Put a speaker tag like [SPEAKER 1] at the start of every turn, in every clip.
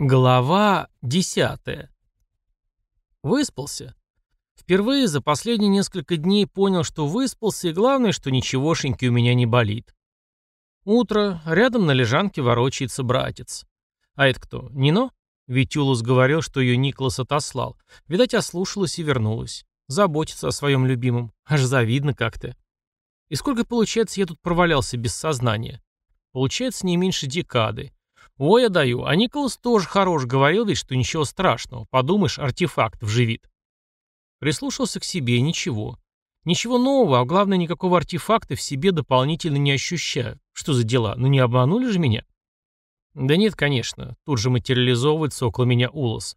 [SPEAKER 1] Глава десятая. Выспался. Впервые за последние несколько дней понял, что выспался, и главное, что ничегошеньки у меня не болит. Утро, рядом на лежанке ворочается братец. А это кто, Нино? Ведь Улус говорил, что ее Николас отослал. Видать, ослушалась и вернулась. Заботится о своем любимом. Аж завидно как-то. И сколько, получается, я тут провалялся без сознания? Получается, не меньше декады. Ой, я даю. А Николас тоже хорош, говорил ведь, что ничего страшного. Подумаешь, артефакт вживит. Прислушался к себе, ничего. Ничего нового, а главное, никакого артефакта в себе дополнительно не ощущаю. Что за дела? Ну не обманули же меня? Да нет, конечно. Тут же материализовывается около меня Улос.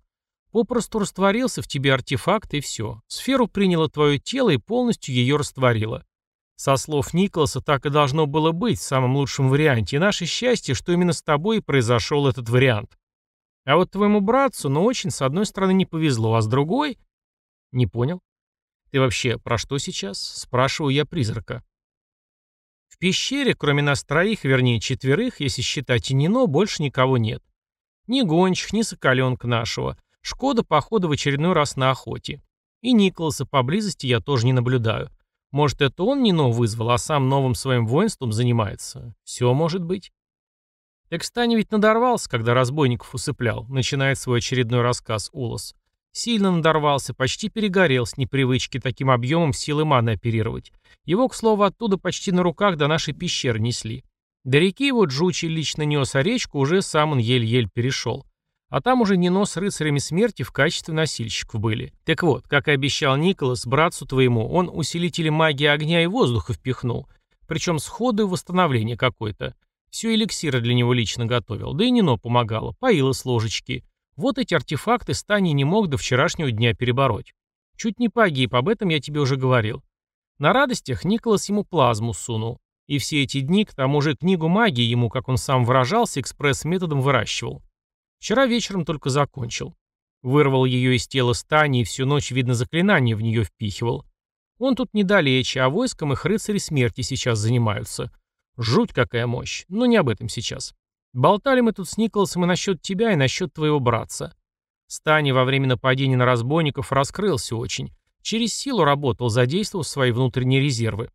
[SPEAKER 1] Попросту растворился в тебе артефакт, и все. Сферу приняло твое тело и полностью ее растворило. Со слов Николаса так и должно было быть в самом лучшем варианте, и наше счастье, что именно с тобой и произошел этот вариант. А вот твоему братцу, ну, очень, с одной стороны, не повезло, а с другой... Не понял. Ты вообще про что сейчас? Спрашиваю я призрака. В пещере, кроме нас троих, вернее четверых, если считать и Нино, больше никого нет. Ни гончих, ни соколенка нашего. Шкода, походу, в очередной раз на охоте. И Николаса поблизости я тоже не наблюдаю. Может, это он Нино вызвал, а сам новым своим воинством занимается? Все может быть. Так Стани ведь надорвался, когда разбойников усыплял, начинает свой очередной рассказ Улос. Сильно надорвался, почти перегорел с непривычки таким объемом силы маны оперировать. Его, к слову, оттуда почти на руках до нашей пещеры несли. До реки его Джучи лично нес, а речку уже сам он еле-еле перешел. А там уже Нино с рыцарями смерти в качестве носильщиков были. Так вот, как и обещал Николас, братцу твоему, он усилители магии огня и воздуха впихнул. Причем сходу и восстановление какое-то. Все эликсиры для него лично готовил. Да и Нино помогало, поила с ложечки. Вот эти артефакты Стани не мог до вчерашнего дня перебороть. Чуть не погиб, об этом я тебе уже говорил. На радостях Николас ему плазму сунул. И все эти дни, к тому же, книгу магии ему, как он сам выражался, экспресс-методом выращивал. Вчера вечером только закончил. Вырвал ее из тела Стани и всю ночь, видно, заклинание в нее впихивал. Он тут недалече, а войском их рыцари смерти сейчас занимаются. Жуть какая мощь. Но не об этом сейчас. Болтали мы тут с Николасом и насчет тебя, и насчет твоего братца. Стани во время нападения на разбойников раскрылся очень. Через силу работал, задействовав свои внутренние резервы.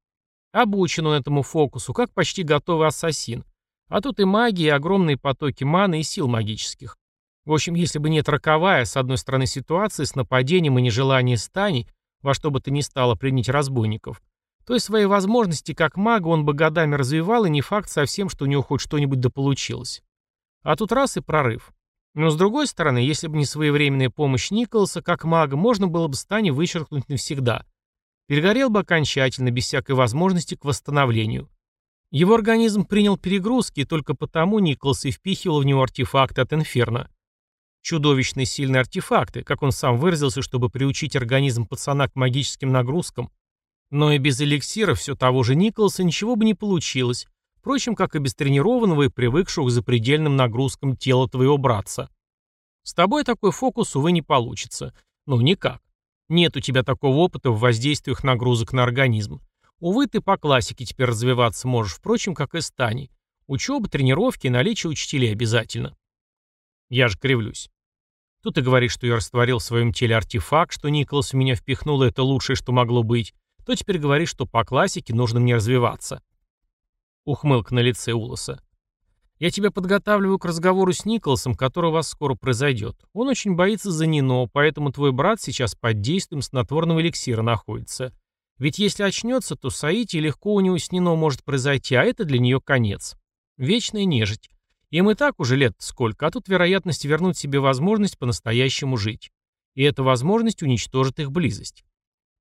[SPEAKER 1] Обучен он этому фокусу, как почти готовый ассасин. А тут и магия, и огромные потоки маны и сил магических. В общем, если бы нет роковая, с одной стороны, ситуации с нападением и нежеланием стани, во что бы то ни стало принять разбойников, то и свои возможности как мага он бы годами развивал, и не факт совсем, что у него хоть что-нибудь дополучилось. А тут раз и прорыв. Но с другой стороны, если бы не своевременная помощь Николаса, как мага, можно было бы Стани вычеркнуть навсегда. Перегорел бы окончательно, без всякой возможности к восстановлению. Его организм принял перегрузки, и только потому Николас и впихивал в него артефакты от Инферно. Чудовищные сильные артефакты, как он сам выразился, чтобы приучить организм пацана к магическим нагрузкам. Но и без эликсира все того же Николаса ничего бы не получилось, впрочем, как и без тренированного и привыкшего к запредельным нагрузкам тела твоего братца. С тобой такой фокус, увы, не получится. Ну, никак. Нет у тебя такого опыта в воздействиях нагрузок на организм. Увы, ты по классике теперь развиваться можешь, впрочем, как и Стани. Учеба, тренировки и наличие учителей обязательно. Я же кривлюсь. Тут ты говоришь, что я растворил в своем теле артефакт, что Николас в меня впихнул, и это лучшее, что могло быть. То теперь говоришь, что по классике нужно мне развиваться. Ухмылка на лице Улоса. Я тебя подготавливаю к разговору с Николасом, который у вас скоро произойдет. Он очень боится за Нино, поэтому твой брат сейчас под действием снотворного эликсира находится. Ведь если очнется, то Саити легко у него с Нино может произойти, а это для нее конец. Вечная нежить. Им и так уже лет сколько, а тут вероятность вернуть себе возможность по-настоящему жить. И эта возможность уничтожит их близость.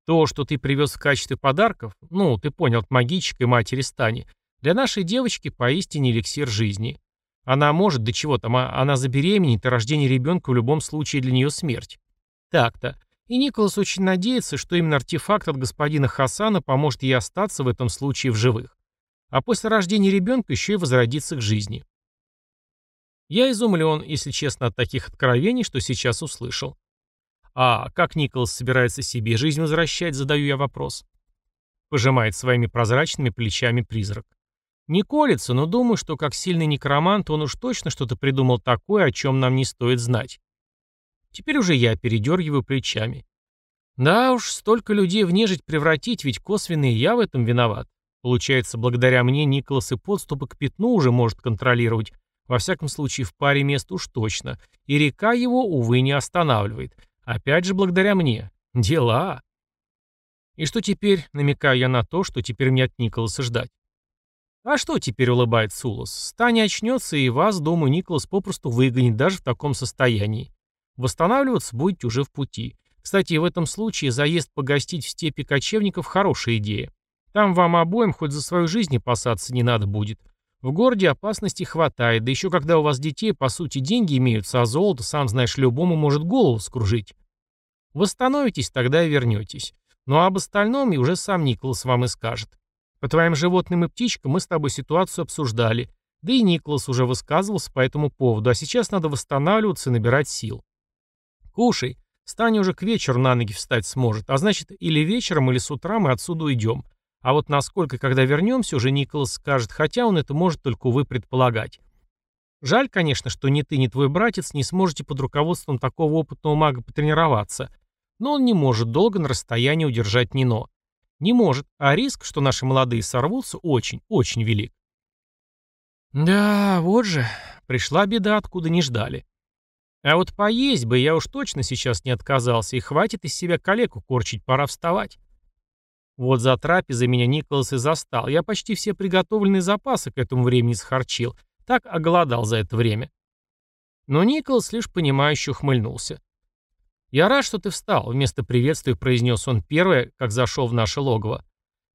[SPEAKER 1] То, что ты привез в качестве подарков, ну, ты понял, от магичек и матери Стани, для нашей девочки поистине эликсир жизни. Она может, до чего там, а она забеременеет, и рождение ребенка в любом случае для нее смерть. Так-то. И Николас очень надеется, что именно артефакт от господина Хасана поможет ей остаться в этом случае в живых. А после рождения ребенка еще и возродиться к жизни. Я изумлен, если честно, от таких откровений, что сейчас услышал. А как Николас собирается себе жизнь возвращать, задаю я вопрос. Пожимает своими прозрачными плечами призрак. Не колется, но думаю, что как сильный некромант он уж точно что-то придумал такое, о чем нам не стоит знать. Теперь уже я передергиваю плечами. Да уж, столько людей в нежить превратить, ведь косвенный я в этом виноват. Получается, благодаря мне Николас и подступы к пятну уже может контролировать, во всяком случае в паре мест уж точно, и река его, увы, не останавливает. Опять же благодаря мне. Дела. И что теперь, намекаю я на то, что теперь мне от Николаса ждать? А что теперь улыбается Улас? Стань очнется, и вас, думаю, Николас попросту выгонит даже в таком состоянии. Восстанавливаться будете уже в пути. Кстати, в этом случае заезд погостить в степи кочевников – хорошая идея. Там вам обоим хоть за свою жизнь опасаться не надо будет. В городе опасности хватает, да еще когда у вас детей, по сути, деньги имеются, а золото, сам знаешь, любому может голову скружить. Восстановитесь, тогда и вернетесь. Ну а об остальном и уже сам Николас вам и скажет. По твоим животным и птичкам мы с тобой ситуацию обсуждали. Да и Николас уже высказывался по этому поводу, а сейчас надо восстанавливаться и набирать сил. Кушай. Стань уже к вечеру на ноги встать сможет, а значит, или вечером, или с утра мы отсюда уйдем. А вот насколько, когда вернемся, уже Николас скажет, хотя он это может только, увы, предполагать. Жаль, конечно, что ни ты, ни твой братец не сможете под руководством такого опытного мага потренироваться, но он не может долго на расстоянии удержать Нино. Не может, а риск, что наши молодые сорвутся, очень, очень велик. Да, вот же, пришла беда, откуда не ждали. А вот поесть бы я уж точно сейчас не отказался, и хватит из себя калеку корчить, пора вставать. Вот за трапезой меня Николас и застал. Я почти все приготовленные запасы к этому времени схарчил. Так оголодал за это время. Но Николас лишь понимающе ухмыльнулся. «Я рад, что ты встал», — вместо приветствия произнес он первое, как зашел в наше логово.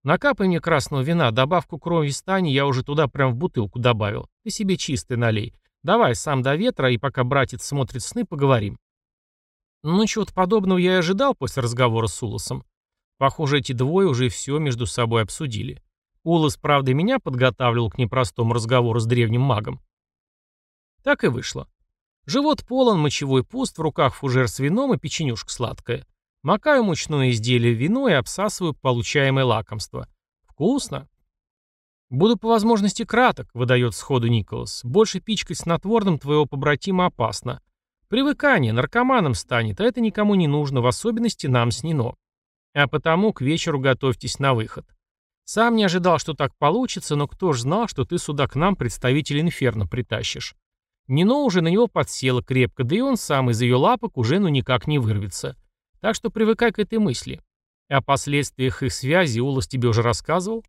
[SPEAKER 1] «Накапай мне красного вина, добавку крови стани я уже туда прям в бутылку добавил. Ты себе чистый налей. Давай, сам до ветра, и пока братец смотрит сны, поговорим». Ну, чего-то подобного я и ожидал после разговора с Улосом. Похоже, эти двое уже все между собой обсудили. Улос, правда, меня подготавливал к непростому разговору с древним магом. Так и вышло. Живот полон, мочевой пуст, в руках фужер с вином и печенюшка сладкая. Макаю мучное изделие в вино и обсасываю получаемое лакомство. Вкусно. «Буду по возможности краток», — выдает сходу Николас. «Больше пичкать снотворным твоего побратима опасно. Привыкание, наркоманом станет, а это никому не нужно, в особенности нам с Нино. А потому к вечеру готовьтесь на выход. Сам не ожидал, что так получится, но кто ж знал, что ты сюда к нам представителя инферно притащишь. Нино уже на него подсела крепко, да и он сам из ее лапок уже ну никак не вырвется. Так что привыкай к этой мысли. О последствиях их связи Улас тебе уже рассказывал?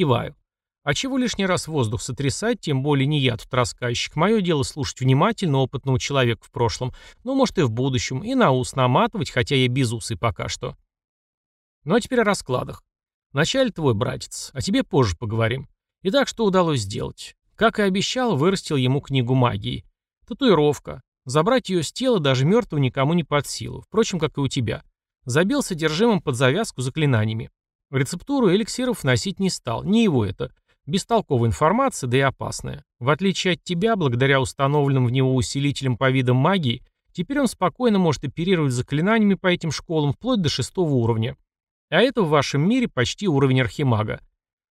[SPEAKER 1] Киваю. А чего лишний раз воздух сотрясать, тем более не я тут рассказчик. Мое дело слушать внимательно опытного человека в прошлом, ну, может, и в будущем, и на ус наматывать, хотя я без усы пока что. Ну, а теперь о раскладах. Вначале твой братец, а тебе позже поговорим. Итак, что удалось сделать? Как и обещал, вырастил ему книгу магии. Татуировка. Забрать ее с тела даже мертвого никому не под силу. Впрочем, как и у тебя. Забил содержимым под завязку заклинаниями. Рецептуру эликсиров носить не стал. Не его это. Бестолковая информация, да и опасная. В отличие от тебя, благодаря установленным в него усилителям по видам магии, теперь он спокойно может оперировать заклинаниями по этим школам вплоть до шестого уровня. А это в вашем мире почти уровень архимага.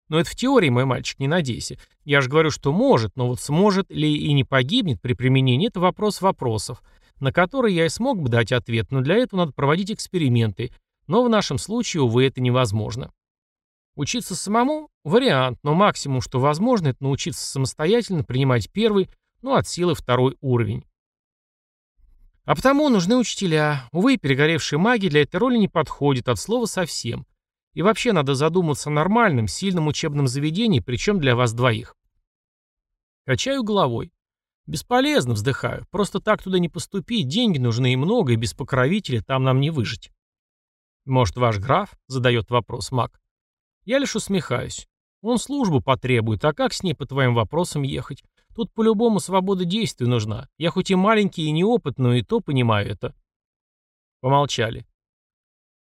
[SPEAKER 1] Но это в теории, мой мальчик, не надейся. Я же говорю, что может, но вот сможет ли и не погибнет при применении, это вопрос вопросов, на который я и смог бы дать ответ, но для этого надо проводить эксперименты, но в нашем случае, увы, это невозможно. Учиться самому – вариант, но максимум, что возможно, это научиться самостоятельно принимать первый, ну, от силы второй уровень. А потому нужны учителя. Увы, перегоревшие маги для этой роли не подходят от слова совсем. И вообще надо задуматься о нормальном, сильном учебном заведении, причем для вас двоих. Качаю головой. Бесполезно, вздыхаю. Просто так туда не поступить, деньги нужны и много, и без покровителя там нам не выжить. Может, ваш граф? Задает вопрос маг. Я лишь усмехаюсь. Он службу потребует, а как с ней по твоим вопросам ехать? Тут по-любому свобода действий нужна. Я хоть и маленький и неопытный, и то понимаю это. Помолчали.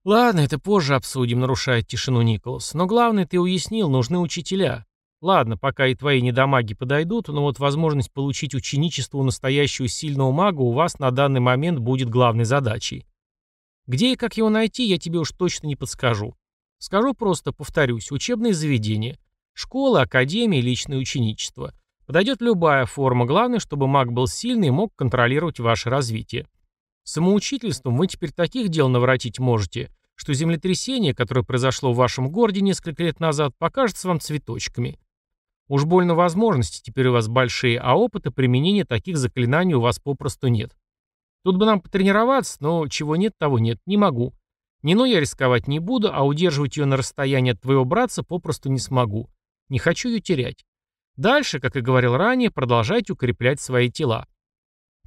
[SPEAKER 1] «Ладно, это позже обсудим», — нарушает тишину Николас. «Но главное, ты уяснил, нужны учителя. Ладно, пока и твои недомаги подойдут, но вот возможность получить ученичество у настоящего сильного мага у вас на данный момент будет главной задачей. Где и как его найти, я тебе уж точно не подскажу. Скажу просто, повторюсь, учебные заведения. Школа, академия, личное ученичество. Подойдет любая форма, главное, чтобы маг был сильный и мог контролировать ваше развитие. Самоучительством вы теперь таких дел наворотить можете, что землетрясение, которое произошло в вашем городе несколько лет назад, покажется вам цветочками. Уж больно возможности теперь у вас большие, а опыта применения таких заклинаний у вас попросту нет. Тут бы нам потренироваться, но чего нет, того нет, не могу. Нино я рисковать не буду, а удерживать ее на расстоянии от твоего братца попросту не смогу. Не хочу ее терять. Дальше, как и говорил ранее, продолжайте укреплять свои тела.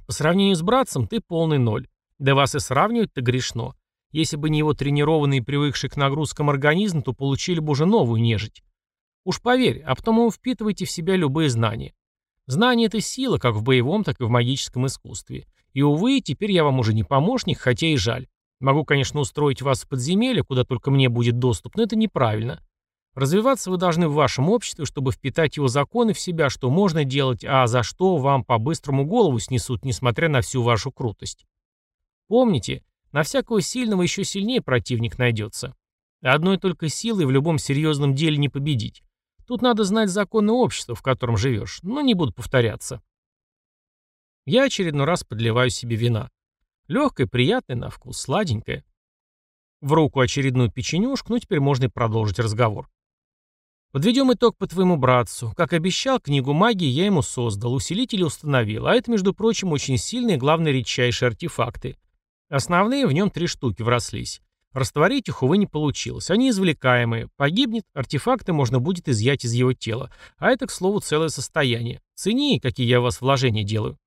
[SPEAKER 1] По сравнению с братцем ты полный ноль. Да вас и сравнивать-то грешно. Если бы не его тренированный и привыкший к нагрузкам организм, то получили бы уже новую нежить. Уж поверь, а потом вы впитываете в себя любые знания. Знание — это сила, как в боевом, так и в магическом искусстве. И, увы, теперь я вам уже не помощник, хотя и жаль. Могу, конечно, устроить вас в подземелье, куда только мне будет доступ, но это неправильно. Развиваться вы должны в вашем обществе, чтобы впитать его законы в себя, что можно делать, а за что вам по-быстрому голову снесут, несмотря на всю вашу крутость. Помните, на всякого сильного еще сильнее противник найдется. Одной только силой в любом серьезном деле не победить. Тут надо знать законы общества, в котором живешь, но не буду повторяться. Я очередной раз подливаю себе вина. Легкое, приятное на вкус, сладенькое. В руку очередную печенюшку, ну теперь можно и продолжить разговор. Подведем итог по твоему братцу. Как обещал, книгу магии я ему создал, усилители установил, а это, между прочим, очень сильные, главные редчайшие артефакты. Основные в нем три штуки врослись. Растворить их, увы, не получилось. Они извлекаемые. Погибнет, артефакты можно будет изъять из его тела. А это, к слову, целое состояние. Цени, какие я у вас вложения делаю.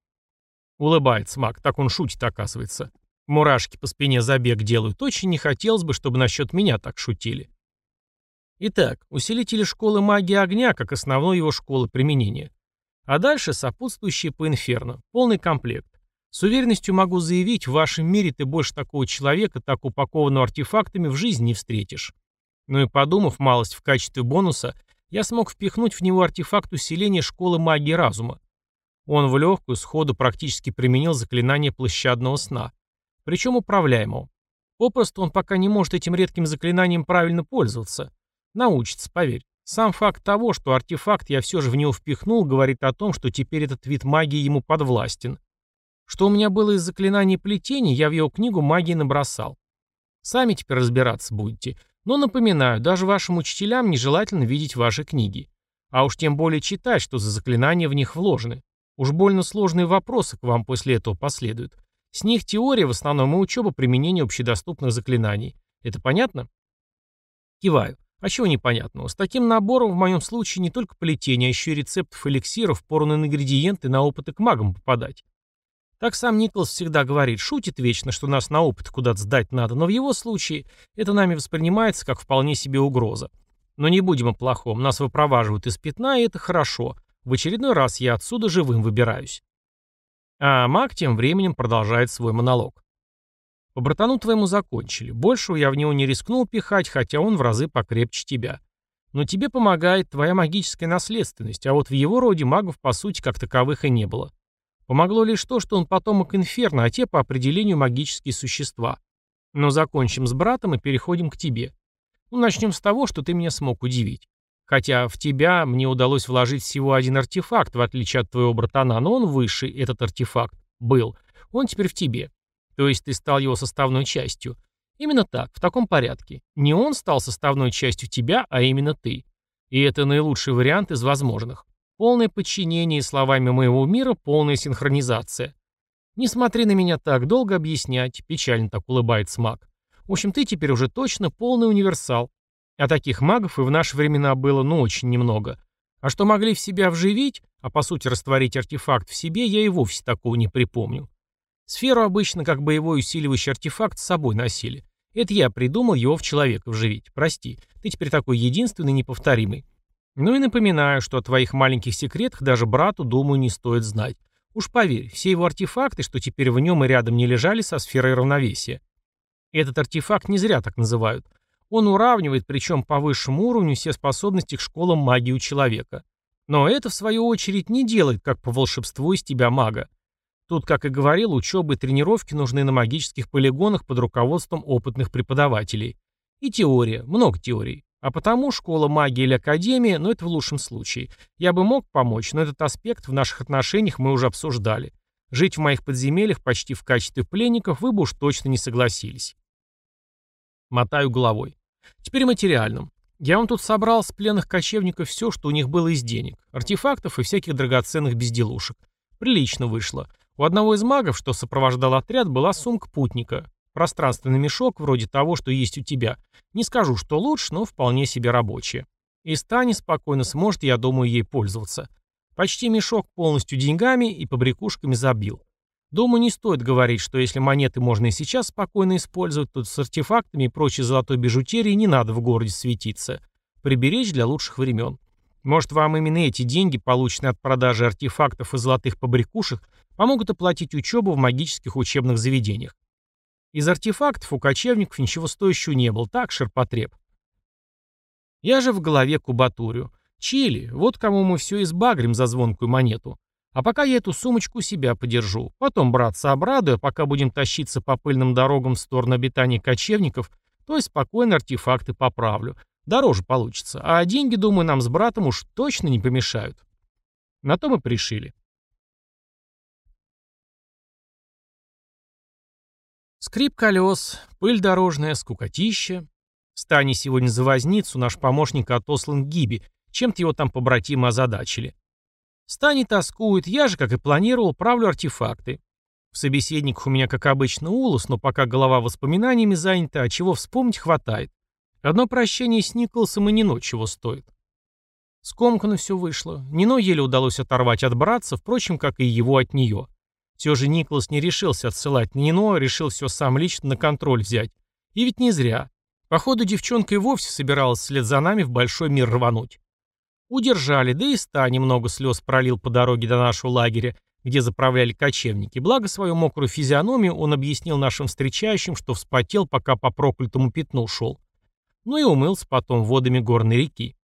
[SPEAKER 1] Улыбается маг, так он шутит, оказывается. Мурашки по спине забег делают. Очень не хотелось бы, чтобы насчет меня так шутили. Итак, усилители школы магии огня, как основной его школы применения. А дальше сопутствующие по инферно. Полный комплект. С уверенностью могу заявить, в вашем мире ты больше такого человека, так упакованного артефактами, в жизни не встретишь. Ну и подумав малость в качестве бонуса, я смог впихнуть в него артефакт усиления школы магии разума. Он в легкую сходу практически применил заклинание площадного сна. Причем управляемого. Попросту он пока не может этим редким заклинанием правильно пользоваться. Научится, поверь. Сам факт того, что артефакт я все же в него впихнул, говорит о том, что теперь этот вид магии ему подвластен. Что у меня было из заклинаний плетения, я в его книгу магии набросал. Сами теперь разбираться будете. Но напоминаю, даже вашим учителям нежелательно видеть ваши книги. А уж тем более читать, что за заклинания в них вложены. Уж больно сложные вопросы к вам после этого последуют. С них теория в основном и учеба применения общедоступных заклинаний. Это понятно? Киваю. А чего непонятного? С таким набором в моем случае не только плетение, а еще и рецептов эликсиров, пору на ингредиенты на опыты к магам попадать. Так сам Николас всегда говорит, шутит вечно, что нас на опыт куда-то сдать надо, но в его случае это нами воспринимается как вполне себе угроза. Но не будем о плохом, нас выпроваживают из пятна, и это хорошо. В очередной раз я отсюда живым выбираюсь. А маг тем временем продолжает свой монолог. По братану твоему закончили. Большего я в него не рискнул пихать, хотя он в разы покрепче тебя. Но тебе помогает твоя магическая наследственность, а вот в его роде магов, по сути, как таковых и не было. Помогло лишь то, что он потомок инферно, а те по определению магические существа. Но закончим с братом и переходим к тебе. Ну, начнем с того, что ты меня смог удивить. Хотя в тебя мне удалось вложить всего один артефакт, в отличие от твоего братана, но он выше, этот артефакт, был. Он теперь в тебе. То есть ты стал его составной частью. Именно так, в таком порядке. Не он стал составной частью тебя, а именно ты. И это наилучший вариант из возможных. Полное подчинение словами моего мира полная синхронизация. Не смотри на меня так, долго объяснять, печально так улыбается маг. В общем, ты теперь уже точно полный универсал. А таких магов и в наши времена было, ну, очень немного. А что могли в себя вживить, а по сути растворить артефакт в себе, я и вовсе такого не припомню. Сферу обычно как боевой усиливающий артефакт с собой носили. Это я придумал его в человека вживить. Прости, ты теперь такой единственный, неповторимый. Ну и напоминаю, что о твоих маленьких секретах даже брату, думаю, не стоит знать. Уж поверь, все его артефакты, что теперь в нем и рядом не лежали со сферой равновесия. Этот артефакт не зря так называют. Он уравнивает, причем по высшему уровню, все способности к школам магии у человека. Но это, в свою очередь, не делает, как по волшебству из тебя мага. Тут, как и говорил, учеба и тренировки нужны на магических полигонах под руководством опытных преподавателей. И теория, много теорий. А потому школа магии или академия, но это в лучшем случае. Я бы мог помочь, но этот аспект в наших отношениях мы уже обсуждали. Жить в моих подземельях почти в качестве пленников вы бы уж точно не согласились. Мотаю головой. Теперь материальным. Я вам тут собрал с пленных кочевников все, что у них было из денег. Артефактов и всяких драгоценных безделушек. Прилично вышло. У одного из магов, что сопровождал отряд, была сумка путника. Пространственный мешок, вроде того, что есть у тебя. Не скажу, что лучше, но вполне себе рабочее. И Стани спокойно сможет, я думаю, ей пользоваться. Почти мешок полностью деньгами и побрякушками забил. Думаю, не стоит говорить, что если монеты можно и сейчас спокойно использовать, то с артефактами и прочей золотой бижутерией не надо в городе светиться. Приберечь для лучших времен. Может, вам именно эти деньги, полученные от продажи артефактов и золотых побрякушек, помогут оплатить учебу в магических учебных заведениях. Из артефактов у кочевников ничего стоящего не было, так, ширпотреб. Я же в голове кубатурю. Чили, вот кому мы все избагрим за звонкую монету. А пока я эту сумочку у себя подержу. Потом, братца, обрадую, пока будем тащиться по пыльным дорогам в сторону обитания кочевников, то и спокойно артефакты поправлю. Дороже получится. А деньги, думаю, нам с братом уж точно не помешают. На то мы пришили. Скрип колес, пыль дорожная, скукотища. Стани сегодня за возницу, наш помощник отослан Гиби. Чем-то его там побратимы озадачили. Стани тоскует, я же, как и планировал, правлю артефакты. В собеседниках у меня, как обычно, улос, но пока голова воспоминаниями занята, а чего вспомнить хватает. Одно прощение с Николасом и Нино чего стоит. Скомканно все вышло. Нино еле удалось оторвать от братца, впрочем, как и его от нее. Все же Николас не решился отсылать Нино, решил все сам лично на контроль взять. И ведь не зря. Походу, девчонка и вовсе собиралась вслед за нами в большой мир рвануть. Удержали, да и ста немного слез пролил по дороге до нашего лагеря, где заправляли кочевники. Благо свою мокрую физиономию он объяснил нашим встречающим, что вспотел, пока по проклятому пятну шел. Ну и умылся потом водами горной реки.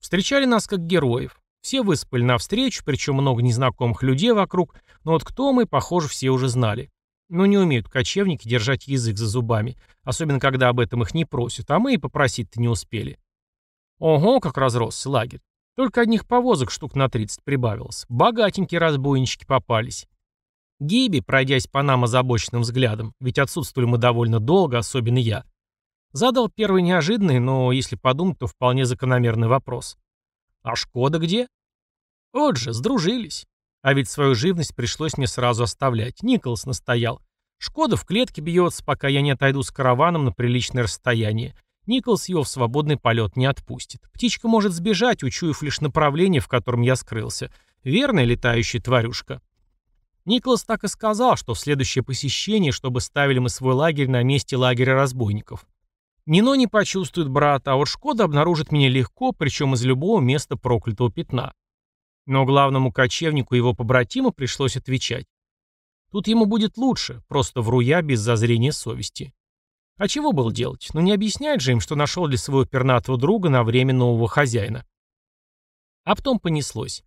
[SPEAKER 1] Встречали нас как героев. Все выспали навстречу, причем много незнакомых людей вокруг, но вот кто мы, похоже, все уже знали. Но не умеют кочевники держать язык за зубами, особенно когда об этом их не просят, а мы и попросить-то не успели. Ого, как разросся лагерь. Только одних повозок штук на 30 прибавилось. Богатенькие разбойнички попались. Гиби, пройдясь по нам озабоченным взглядом, ведь отсутствовали мы довольно долго, особенно я, задал первый неожиданный, но, если подумать, то вполне закономерный вопрос. «А Шкода где?» «Вот же, сдружились. А ведь свою живность пришлось мне сразу оставлять. Николас настоял. Шкода в клетке бьется, пока я не отойду с караваном на приличное расстояние. Николс его в свободный полет не отпустит. Птичка может сбежать, учуяв лишь направление, в котором я скрылся. Верная летающая тварюшка. Николас так и сказал, что в следующее посещение, чтобы ставили мы свой лагерь на месте лагеря разбойников. Нино не почувствует брата, а вот Шкода обнаружит меня легко, причем из любого места проклятого пятна. Но главному кочевнику его побратиму пришлось отвечать. Тут ему будет лучше, просто вру я без зазрения совести. А чего было делать? Ну не объяснять же им, что нашел для своего пернатого друга на время нового хозяина. А потом понеслось.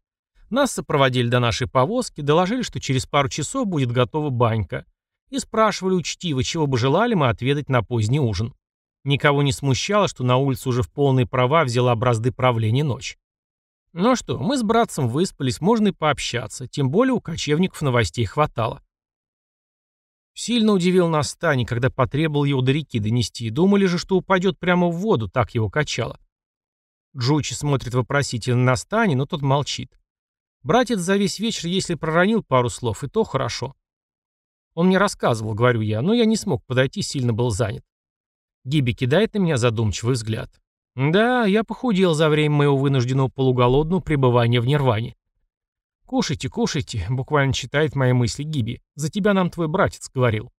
[SPEAKER 1] Нас сопроводили до нашей повозки, доложили, что через пару часов будет готова банька. И спрашивали учтиво, чего бы желали мы отведать на поздний ужин. Никого не смущало, что на улице уже в полные права взяла бразды правления ночь. Ну что, мы с братцем выспались, можно и пообщаться, тем более у кочевников новостей хватало. Сильно удивил нас Стани, когда потребовал его до реки донести. Думали же, что упадет прямо в воду, так его качало. Джучи смотрит вопросительно на Стани, но тот молчит. Братец за весь вечер, если проронил пару слов, и то хорошо. Он мне рассказывал, говорю я, но я не смог подойти, сильно был занят. Гиби кидает на меня задумчивый взгляд. Да, я похудел за время моего вынужденного полуголодного пребывания в Нирване. «Кушайте, кушайте», — буквально читает мои мысли Гиби. «За тебя нам твой братец говорил».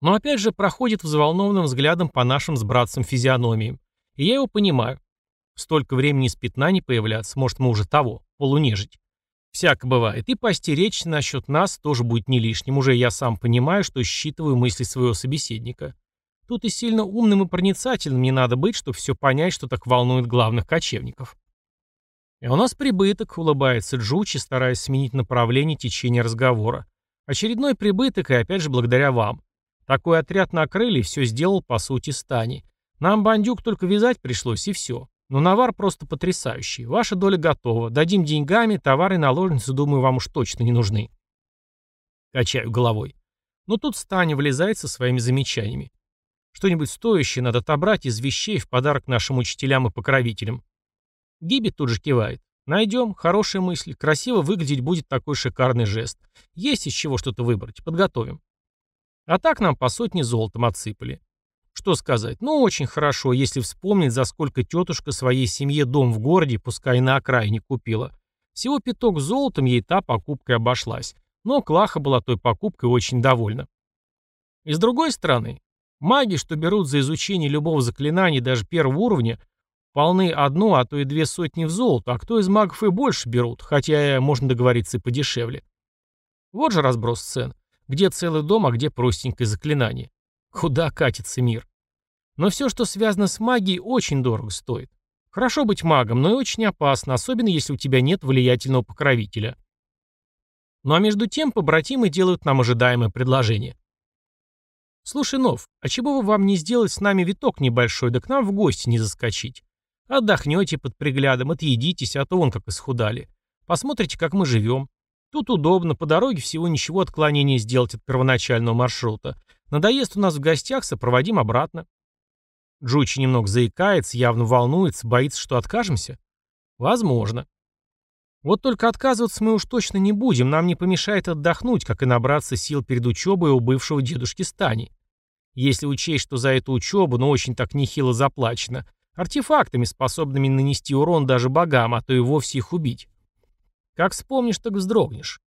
[SPEAKER 1] Но опять же проходит взволнованным взглядом по нашим с братцем физиономиям. И я его понимаю. Столько времени из пятна не появляться, может, мы уже того, полунежить. Всяко бывает. И постеречь насчет нас тоже будет не лишним. Уже я сам понимаю, что считываю мысли своего собеседника. Тут и сильно умным и проницательным не надо быть, чтобы все понять, что так волнует главных кочевников. «И у нас прибыток», — улыбается Джучи, стараясь сменить направление течения разговора. «Очередной прибыток, и опять же благодаря вам. Такой отряд накрыли и все сделал, по сути, Стани. Нам бандюк только вязать пришлось, и все. Но навар просто потрясающий. Ваша доля готова. Дадим деньгами, товары и наложницы, думаю, вам уж точно не нужны. Качаю головой. Но тут Станя влезает со своими замечаниями. Что-нибудь стоящее надо отобрать из вещей в подарок нашим учителям и покровителям. Гибет тут же кивает. Найдем, хорошая мысль. Красиво выглядеть будет такой шикарный жест. Есть из чего что-то выбрать. Подготовим. А так нам по сотне золотом отсыпали. Что сказать? Ну, очень хорошо, если вспомнить, за сколько тетушка своей семье дом в городе, пускай на окраине купила. Всего пяток золотом ей та покупкой обошлась. Но Клаха была той покупкой очень довольна. И с другой стороны, маги, что берут за изучение любого заклинания даже первого уровня, полны одну, а то и две сотни в золото, а кто из магов и больше берут, хотя можно договориться и подешевле. Вот же разброс цен. Где целый дом, а где простенькое заклинание. Куда катится мир? Но все, что связано с магией, очень дорого стоит. Хорошо быть магом, но и очень опасно, особенно если у тебя нет влиятельного покровителя. Ну а между тем побратимы делают нам ожидаемое предложение. «Слушай, Нов, а чего бы вам не сделать с нами виток небольшой, да к нам в гости не заскочить? Отдохнете под приглядом, отъедитесь, а то вон как исхудали. Посмотрите, как мы живем. Тут удобно, по дороге всего ничего отклонения сделать от первоначального маршрута. Надоест у нас в гостях, сопроводим обратно. Джучи немного заикается, явно волнуется, боится, что откажемся. Возможно. Вот только отказываться мы уж точно не будем, нам не помешает отдохнуть, как и набраться сил перед учебой у бывшего дедушки Стани. Если учесть, что за эту учебу, ну очень так нехило заплачено, артефактами, способными нанести урон даже богам, а то и вовсе их убить. Как вспомнишь, так вздрогнешь.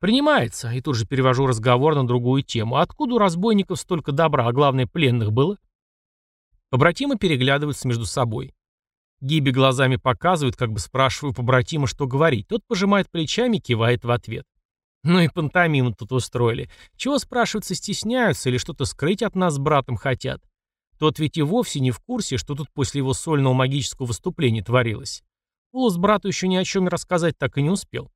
[SPEAKER 1] Принимается, и тут же перевожу разговор на другую тему. Откуда у разбойников столько добра, а главное, пленных было? Побратимы переглядываются между собой. Гиби глазами показывает, как бы спрашиваю побратима, что говорить. Тот пожимает плечами и кивает в ответ. Ну и пантомиму тут устроили. Чего, спрашивается, стесняются или что-то скрыть от нас с братом хотят? Тот ведь и вовсе не в курсе, что тут после его сольного магического выступления творилось. Улас брату еще ни о чем рассказать так и не успел.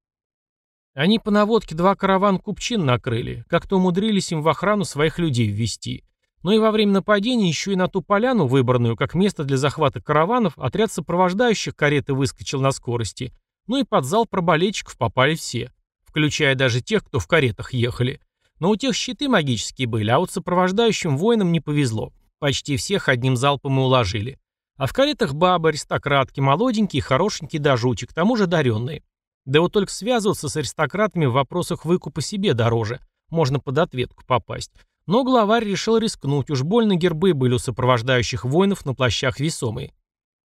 [SPEAKER 1] Они по наводке два караван купчин накрыли, как-то умудрились им в охрану своих людей ввести. Но и во время нападения еще и на ту поляну, выбранную как место для захвата караванов, отряд сопровождающих кареты выскочил на скорости. Ну и под зал проболетчиков попали все, включая даже тех, кто в каретах ехали. Но у тех щиты магические были, а вот сопровождающим воинам не повезло. Почти всех одним залпом мы уложили. А в каретах бабы, аристократки, молоденькие, хорошенькие да жути, к тому же даренные. Да вот только связываться с аристократами в вопросах выкупа себе дороже. Можно под ответку попасть. Но главарь решил рискнуть, уж больно гербы были у сопровождающих воинов на плащах весомые.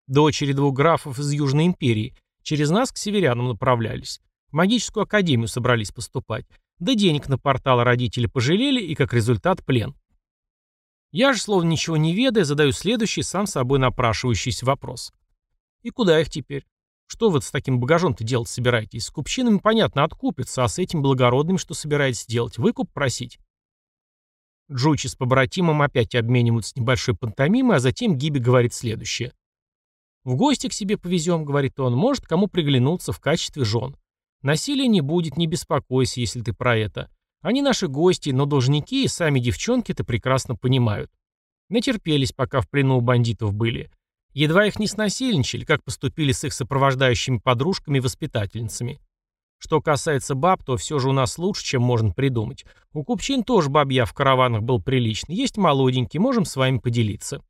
[SPEAKER 1] Дочери двух графов из Южной империи через нас к северянам направлялись. В магическую академию собрались поступать. Да денег на портал родители пожалели, и как результат плен. Я же, словно ничего не ведая, задаю следующий, сам собой напрашивающийся вопрос. И куда их теперь? Что вы с таким багажом-то делать собираетесь? С купчинами, понятно, откупятся, а с этим благородным что собираетесь делать? Выкуп просить? Джучи с побратимом опять обмениваются небольшой пантомимой, а затем Гиби говорит следующее. «В гости к себе повезем», — говорит он, — «может кому приглянуться в качестве жен. Насилия не будет, не беспокойся, если ты про это. Они наши гости, но должники и сами девчонки это прекрасно понимают. Натерпелись, пока в плену у бандитов были. Едва их не снасильничали, как поступили с их сопровождающими подружками и воспитательницами. Что касается баб, то все же у нас лучше, чем можно придумать. У купчин тоже бабья в караванах был приличный. Есть молоденький, можем с вами поделиться.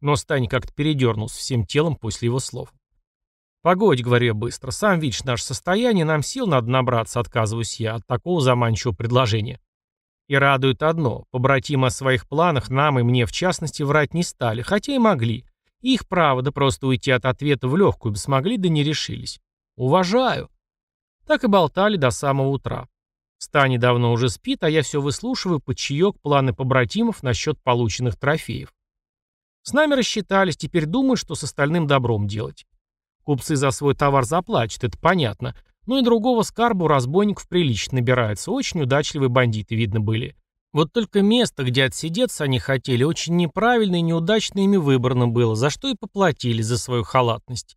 [SPEAKER 1] Но Стань как-то передернулся всем телом после его слов. «Погодь», — говорю я быстро, — «сам видишь наше состояние, нам сил надо набраться», — отказываюсь я от такого заманчивого предложения. И радует одно, побратимы о своих планах нам и мне в частности врать не стали, хотя и могли. Их право, да просто уйти от ответа в легкую бы смогли, да не решились. Уважаю. Так и болтали до самого утра. Стани давно уже спит, а я все выслушиваю под чаек планы побратимов насчет полученных трофеев. С нами рассчитались, теперь думают, что с остальным добром делать. Купцы за свой товар заплачут, это понятно. Но и другого скарба у разбойников прилично набирается. Очень удачливые бандиты, видно, были. Вот только место, где отсидеться они хотели, очень неправильно и неудачно ими выбрано было, за что и поплатили за свою халатность.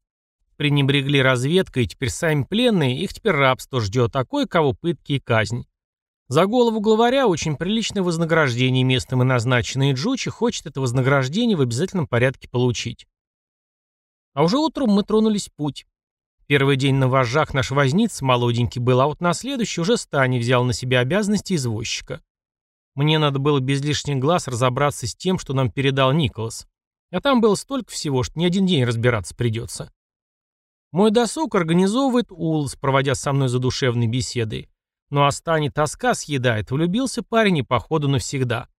[SPEAKER 1] Пренебрегли разведкой, и теперь сами пленные, их теперь рабство ждет, а кое-кого пытки и казнь. За голову главаря очень приличное вознаграждение местным и назначенный Джучи хочет это вознаграждение в обязательном порядке получить. А уже утром мы тронулись в путь. Первый день на вожжах наш возниц молоденький был, а вот на следующий уже Стани взял на себя обязанности извозчика. Мне надо было без лишних глаз разобраться с тем, что нам передал Николас. А там было столько всего, что не один день разбираться придется. Мой досуг организовывает Улс, проводя со мной задушевной беседой. Ну а Стани тоска съедает, влюбился парень и походу навсегда.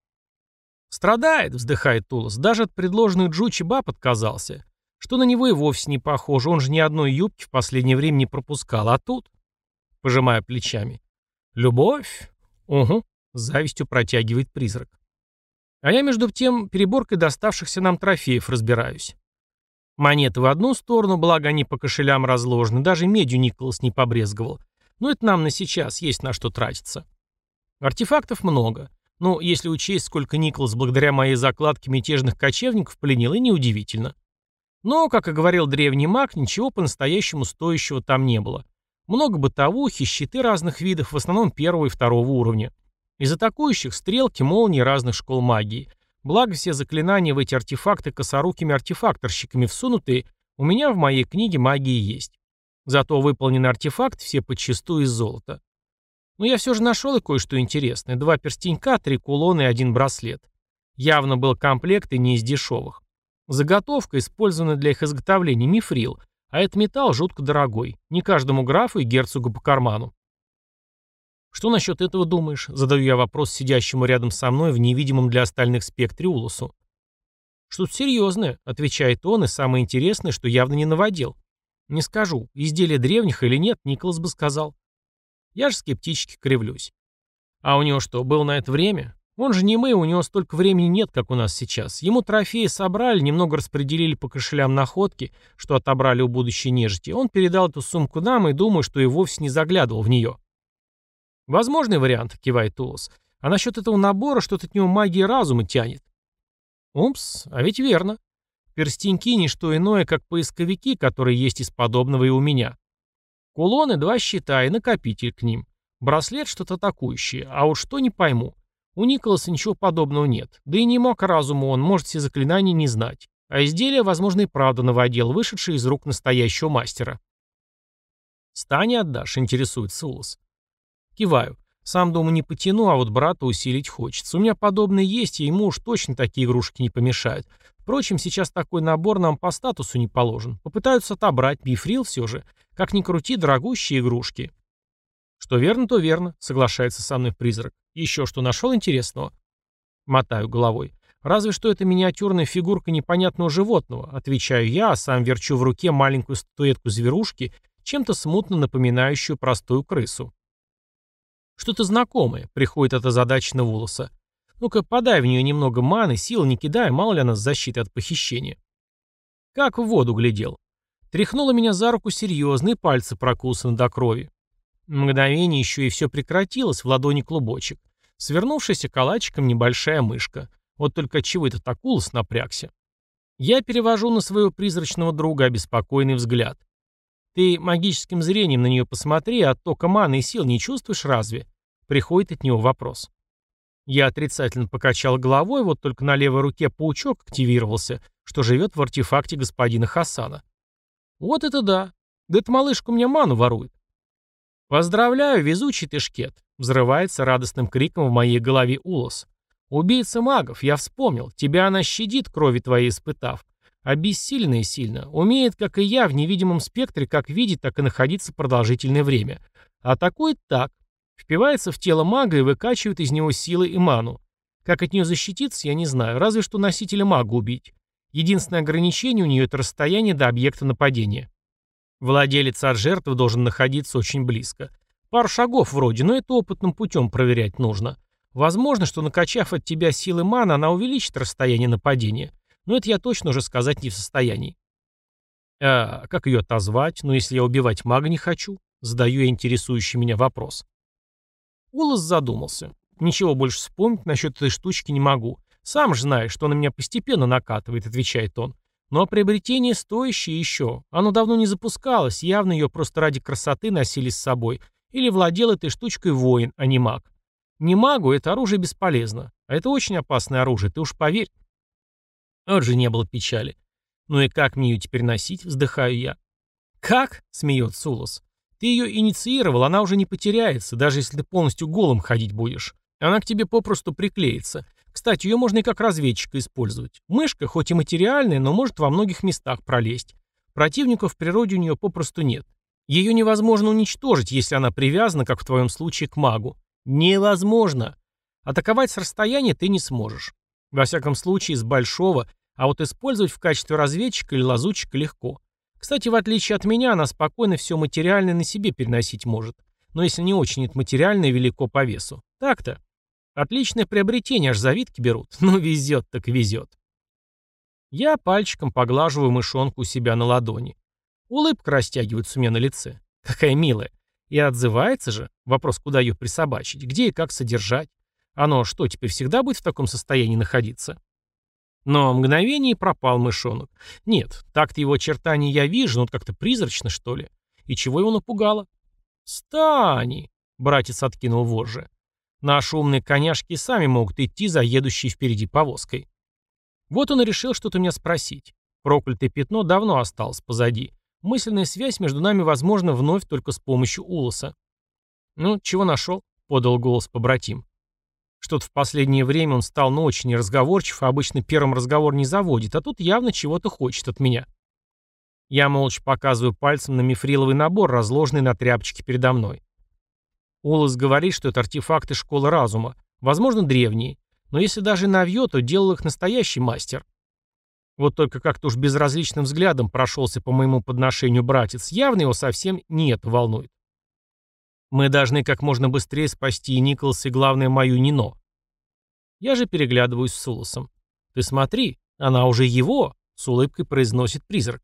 [SPEAKER 1] «Страдает», — вздыхает Улас, — «даже от предложенных Джучи баб отказался. Что на него и вовсе не похоже, он же ни одной юбки в последнее время не пропускал, а тут...» Пожимая плечами. «Любовь? Угу», — с завистью протягивает призрак. А я, между тем, переборкой доставшихся нам трофеев разбираюсь. Монеты в одну сторону, благо они по кошелям разложены, даже медью Николас не побрезговал. Но это нам на сейчас есть на что тратиться. Артефактов много. Ну, если учесть, сколько Николас благодаря моей закладке мятежных кочевников пленил, и неудивительно. Но, как и говорил древний маг, ничего по-настоящему стоящего там не было. Много бытовухи, щиты разных видов, в основном первого и второго уровня. Из атакующих стрелки, молнии разных школ магии. Благо все заклинания в эти артефакты косорукими артефакторщиками всунутые, у меня в моей книге магии есть. Зато выполнен артефакт все подчистую из золота. Но я все же нашел и кое-что интересное. Два перстенька, три кулона и один браслет. Явно был комплект и не из дешевых. Заготовка, использованная для их изготовления, мифрил, а этот металл жутко дорогой. Не каждому графу и герцогу по карману. «Что насчет этого думаешь?» — задаю я вопрос сидящему рядом со мной в невидимом для остальных спектре Улусу. «Что-то серьезное», — отвечает он, и самое интересное, что явно не наводил. «Не скажу, изделие древних или нет, Николас бы сказал». Я же скептически кривлюсь. «А у него что, было на это время? Он же не мы, у него столько времени нет, как у нас сейчас. Ему трофеи собрали, немного распределили по кошелям находки, что отобрали у будущей нежити. Он передал эту сумку нам и думаю, что и вовсе не заглядывал в нее». «Возможный вариант», — кивает Тулос. «А насчет этого набора что-то от него магии разума тянет». «Упс, а ведь верно. Перстеньки — не что иное, как поисковики, которые есть из подобного и у меня. Кулоны — два щита и накопитель к ним. Браслет — что-то атакующее, а вот что не пойму. У Николаса ничего подобного нет, да и не мог разуму он, может все заклинания не знать. А изделие, возможно, и правда наводил, вышедшее из рук настоящего мастера. «Стань отдашь», — интересуется Улас. Киваю. Сам, думаю, не потяну, а вот брата усилить хочется. У меня подобное есть, и ему уж точно такие игрушки не помешают. Впрочем, сейчас такой набор нам по статусу не положен. Попытаются отобрать, бифрил все же. Как ни крути, дорогущие игрушки. Что верно, то верно, соглашается со мной призрак. Еще что нашел интересного? Мотаю головой. Разве что это миниатюрная фигурка непонятного животного, отвечаю я, а сам верчу в руке маленькую статуэтку зверушки, чем-то смутно напоминающую простую крысу. Что-то знакомое, приходит от озадаченного волоса. Ну-ка, подай в нее немного маны, сил не кидай, мало ли она с защитой от похищения. Как в воду глядел. Тряхнула меня за руку серьезно, и пальцы прокусаны до крови. Мгновение еще и все прекратилось, в ладони клубочек. Свернувшийся калачиком небольшая мышка. Вот только чего этот акулос напрягся? Я перевожу на своего призрачного друга обеспокоенный взгляд. Ты магическим зрением на нее посмотри, а тока маны и сил не чувствуешь разве? Приходит от него вопрос. Я отрицательно покачал головой, вот только на левой руке паучок активировался, что живет в артефакте господина Хасана. Вот это да. Да эта малышка у меня ману ворует. Поздравляю, везучий ты шкет. Взрывается радостным криком в моей голове Улос. Убийца магов, я вспомнил. Тебя она щадит, крови твоей испытав. Обессиленная сильно. Умеет, как и я, в невидимом спектре как видеть, так и находиться продолжительное время. Атакует так. Впивается в тело мага и выкачивает из него силы и ману. Как от нее защититься, я не знаю, разве что носителя мага убить. Единственное ограничение у нее – это расстояние до объекта нападения. Владелец от жертвы должен находиться очень близко. Пару шагов вроде, но это опытным путем проверять нужно. Возможно, что накачав от тебя силы мана, она увеличит расстояние нападения. Но это я точно уже сказать не в состоянии. А как ее отозвать? Ну, если я убивать мага не хочу? Задаю я интересующий меня вопрос. Улас задумался. Ничего больше вспомнить насчет этой штучки не могу. Сам же знаешь, что она меня постепенно накатывает, отвечает он. Но приобретение стоящее еще. Оно давно не запускалось, явно ее просто ради красоты носили с собой. Или владел этой штучкой воин, а не маг. Не магу это оружие бесполезно. А это очень опасное оружие, ты уж поверь. Вот же не было печали. Ну и как мне ее теперь носить, вздыхаю я. Как? смеется Сулос. Ты ее инициировал, она уже не потеряется, даже если ты полностью голым ходить будешь. Она к тебе попросту приклеится. Кстати, ее можно и как разведчика использовать. Мышка, хоть и материальная, но может во многих местах пролезть. Противников в природе у нее попросту нет. Ее невозможно уничтожить, если она привязана, как в твоем случае, к магу. Невозможно. Атаковать с расстояния ты не сможешь. Во всяком случае, с большого, а вот использовать в качестве разведчика или лазутчика легко. Кстати, в отличие от меня, она спокойно все материальное на себе переносить может. Но если не очень это материальное велико по весу. Так-то. Отличное приобретение, аж завидки берут. Ну, везет так везет. Я пальчиком поглаживаю мышонку у себя на ладони. Улыбка растягивается у меня на лице. Какая милая. И отзывается же. Вопрос, куда ее присобачить, где и как содержать. Оно что, теперь всегда будет в таком состоянии находиться? Но мгновение пропал мышонок. Нет, так-то его очертания я вижу, но как-то призрачно, что ли. И чего его напугало? «Стани!» — братец откинул вожжи. «Наши умные коняшки сами могут идти за едущей впереди повозкой». Вот он и решил что-то меня спросить. Проклятое пятно давно осталось позади. Мысленная связь между нами возможна вновь только с помощью Улоса. «Ну, чего нашел?» — подал голос побратим. Что-то в последнее время он стал ну очень неразговорчив, а обычно первым разговор не заводит, а тут явно чего-то хочет от меня. Я молча показываю пальцем на мифриловый набор, разложенный на тряпочке передо мной. Улос говорит, что это артефакты школы разума, возможно, древние, но если даже навье, то делал их настоящий мастер. Вот только как-то уж безразличным взглядом прошелся по моему подношению братец, явно его совсем не это волнует. Мы должны как можно быстрее спасти и Николаса, и главное, мою Нино. Я же переглядываюсь с Улосом. Ты смотри, она уже его, с улыбкой произносит призрак.